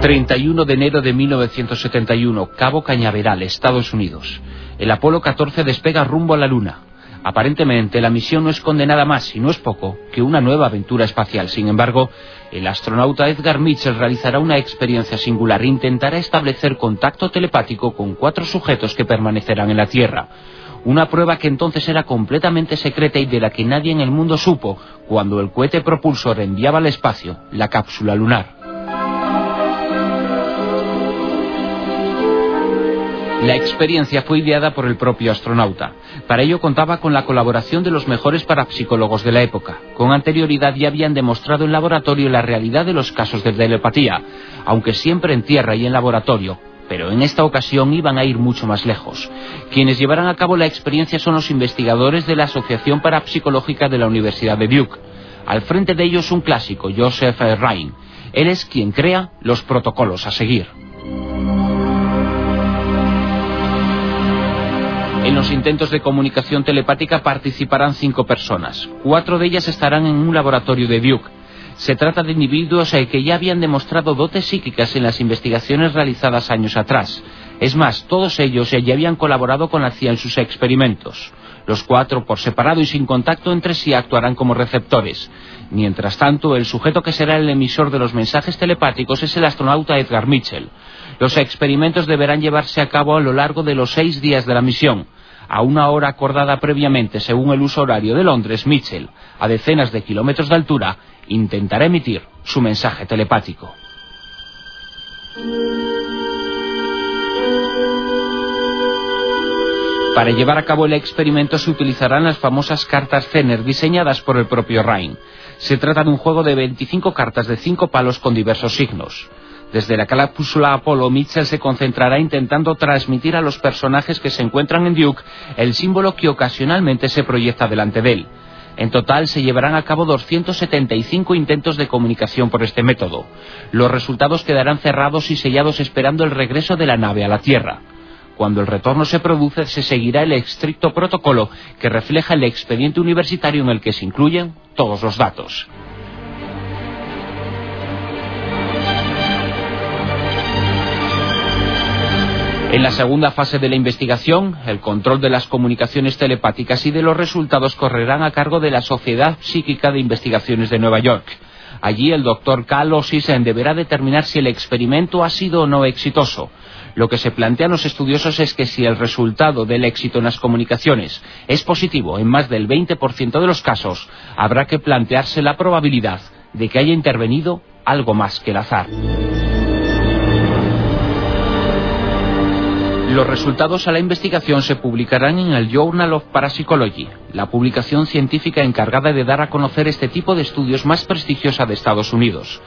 31 de enero de 1971, Cabo Cañaveral, Estados Unidos. El Apolo 14 despega rumbo a la Luna. Aparentemente, la misión no esconde nada más, y no es poco, que una nueva aventura espacial. Sin embargo, el astronauta Edgar Mitchell realizará una experiencia singular. E intentará establecer contacto telepático con cuatro sujetos que permanecerán en la Tierra. Una prueba que entonces era completamente secreta y de la que nadie en el mundo supo cuando el cohete propulsor enviaba al espacio la cápsula lunar. La experiencia fue ideada por el propio astronauta. Para ello contaba con la colaboración de los mejores parapsicólogos de la época. Con anterioridad ya habían demostrado en laboratorio la realidad de los casos de telepatía, aunque siempre en tierra y en laboratorio, pero en esta ocasión iban a ir mucho más lejos. Quienes llevarán a cabo la experiencia son los investigadores de la Asociación Parapsicológica de la Universidad de Duke. Al frente de ellos un clásico, Joseph Ryan. Él es quien crea los protocolos a seguir. En los intentos de comunicación telepática participarán cinco personas. Cuatro de ellas estarán en un laboratorio de Duke. Se trata de individuos eh, que ya habían demostrado dotes psíquicas en las investigaciones realizadas años atrás. Es más, todos ellos eh, ya habían colaborado con la CIA en sus experimentos. Los cuatro, por separado y sin contacto entre sí, actuarán como receptores. Mientras tanto, el sujeto que será el emisor de los mensajes telepáticos es el astronauta Edgar Mitchell. Los experimentos deberán llevarse a cabo a lo largo de los seis días de la misión. A una hora acordada previamente según el uso horario de Londres, Mitchell, a decenas de kilómetros de altura, intentará emitir su mensaje telepático. Para llevar a cabo el experimento se utilizarán las famosas cartas Zener diseñadas por el propio Ryan. Se trata de un juego de 25 cartas de 5 palos con diversos signos. Desde la cápsula Apolo, Mitchell se concentrará intentando transmitir a los personajes que se encuentran en Duke el símbolo que ocasionalmente se proyecta delante de él. En total se llevarán a cabo 275 intentos de comunicación por este método. Los resultados quedarán cerrados y sellados esperando el regreso de la nave a la Tierra. Cuando el retorno se produce, se seguirá el estricto protocolo que refleja el expediente universitario en el que se incluyen todos los datos. En la segunda fase de la investigación, el control de las comunicaciones telepáticas y de los resultados correrán a cargo de la Sociedad Psíquica de Investigaciones de Nueva York. Allí el doctor Carl Osisen deberá determinar si el experimento ha sido o no exitoso. Lo que se plantean los estudiosos es que si el resultado del éxito en las comunicaciones es positivo en más del 20% de los casos, habrá que plantearse la probabilidad de que haya intervenido algo más que el azar. Los resultados a la investigación se publicarán en el Journal of Parapsychology, la publicación científica encargada de dar a conocer este tipo de estudios más prestigiosa de Estados Unidos.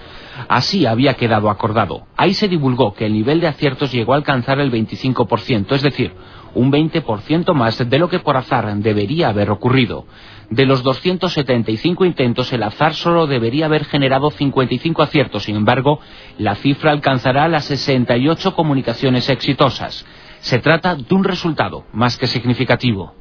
Así había quedado acordado. Ahí se divulgó que el nivel de aciertos llegó a alcanzar el 25%, es decir, un 20% más de lo que por azar debería haber ocurrido. De los 275 intentos, el azar solo debería haber generado 55 aciertos. Sin embargo, la cifra alcanzará las 68 comunicaciones exitosas. Se trata de un resultado más que significativo.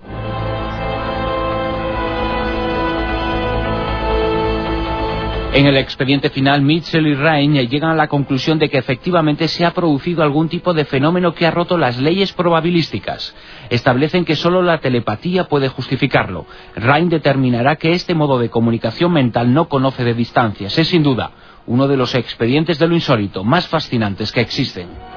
En el expediente final, Mitchell y Ryan llegan a la conclusión de que efectivamente se ha producido algún tipo de fenómeno que ha roto las leyes probabilísticas. Establecen que solo la telepatía puede justificarlo. Ryan determinará que este modo de comunicación mental no conoce de distancias. Es sin duda uno de los expedientes de lo insólito más fascinantes que existen.